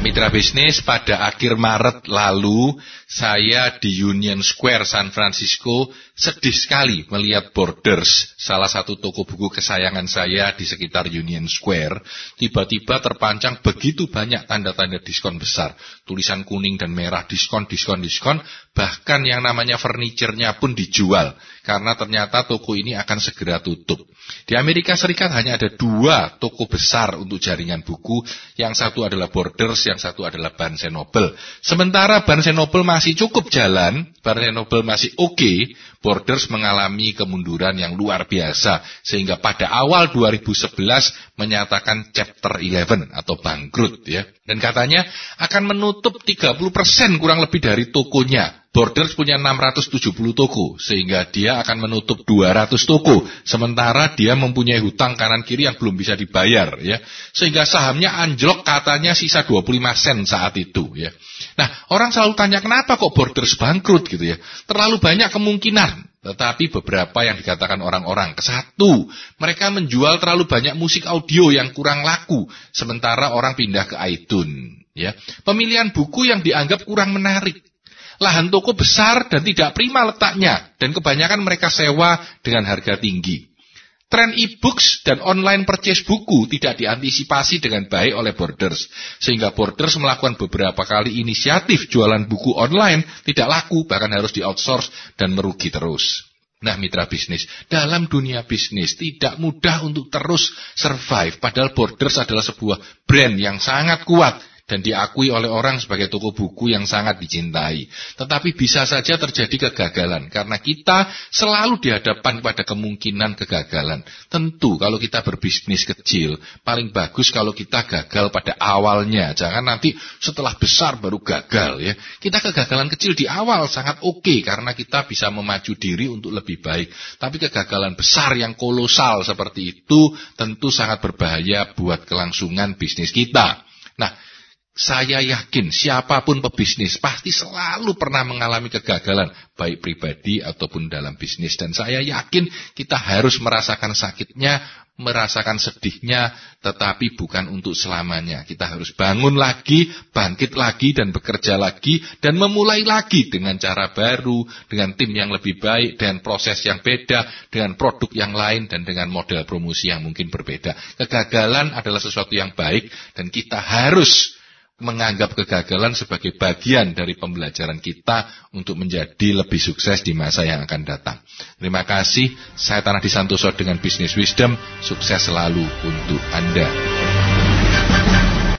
Mitra bisnis pada akhir Maret lalu saya di Union Square San Francisco sedih sekali melihat Borders, salah satu toko buku kesayangan saya di sekitar Union Square, tiba-tiba terpancang begitu banyak tanda-tanda diskon besar, tulisan kuning dan merah diskon, diskon, diskon, bahkan yang namanya furniturnya pun dijual karena ternyata toko ini akan segera tutup. Di Amerika Serikat hanya ada dua toko besar untuk jaringan buku, yang satu adalah Borders, yang satu adalah Barnes Noble. Sementara Barnes Noble masih cukup jalan, Barnes Noble masih oke, okay, Borders mengalami kemunduran yang luar biasa sehingga pada awal 2011 menyatakan chapter 11 atau bangkrut ya. Dan katanya akan menutup 30% kurang lebih dari tokonya. Borders punya 670 toko, sehingga dia akan menutup 200 toko, sementara dia mempunyai hutang kanan kiri yang belum bisa dibayar, ya. Sehingga sahamnya anjlok katanya sisa 25 sen saat itu, ya. Nah, orang selalu tanya kenapa kok Borders bangkrut gitu ya. Terlalu banyak kemungkinan. Tetapi beberapa yang dikatakan orang-orang. Kesatu, mereka menjual terlalu banyak musik audio yang kurang laku. Sementara orang pindah ke iTunes. Ya. Pemilihan buku yang dianggap kurang menarik. Lahan toko besar dan tidak prima letaknya. Dan kebanyakan mereka sewa dengan harga tinggi. Tren e-books dan online purchase buku tidak diantisipasi dengan baik oleh Borders. Sehingga Borders melakukan beberapa kali inisiatif jualan buku online tidak laku, bahkan harus di-outsource dan merugi terus. Nah mitra bisnis, dalam dunia bisnis tidak mudah untuk terus survive. Padahal Borders adalah sebuah brand yang sangat kuat dan diakui oleh orang sebagai toko buku yang sangat dicintai. Tetapi bisa saja terjadi kegagalan karena kita selalu dihadapkan pada kemungkinan kegagalan. Tentu kalau kita berbisnis kecil, paling bagus kalau kita gagal pada awalnya. Jangan nanti setelah besar baru gagal ya. Kita kegagalan kecil di awal sangat oke okay, karena kita bisa memacu diri untuk lebih baik. Tapi kegagalan besar yang kolosal seperti itu tentu sangat berbahaya buat kelangsungan bisnis kita. Saya yakin siapa pun pebisnis pasti selalu pernah mengalami kegagalan, baik pribadi ataupun dalam bisnis. Dan saya yakin kita harus merasakan sakitnya, merasakan sedihnya, tetapi bukan untuk selamanya. Kita harus bangun lagi, bangkit lagi, dan bekerja lagi, dan memulai lagi dengan cara baru, dengan tim yang lebih baik, dengan proses yang beda, dengan produk yang lain, dan dengan model promosi yang mungkin berbeda. Kegagalan adalah sesuatu yang baik, dan kita harus menganggap kegagalan sebagai bagian dari pembelajaran kita untuk menjadi lebih sukses di masa yang akan datang. Terima kasih, saya Tanah Disantoso dengan Business Wisdom, sukses selalu untuk Anda.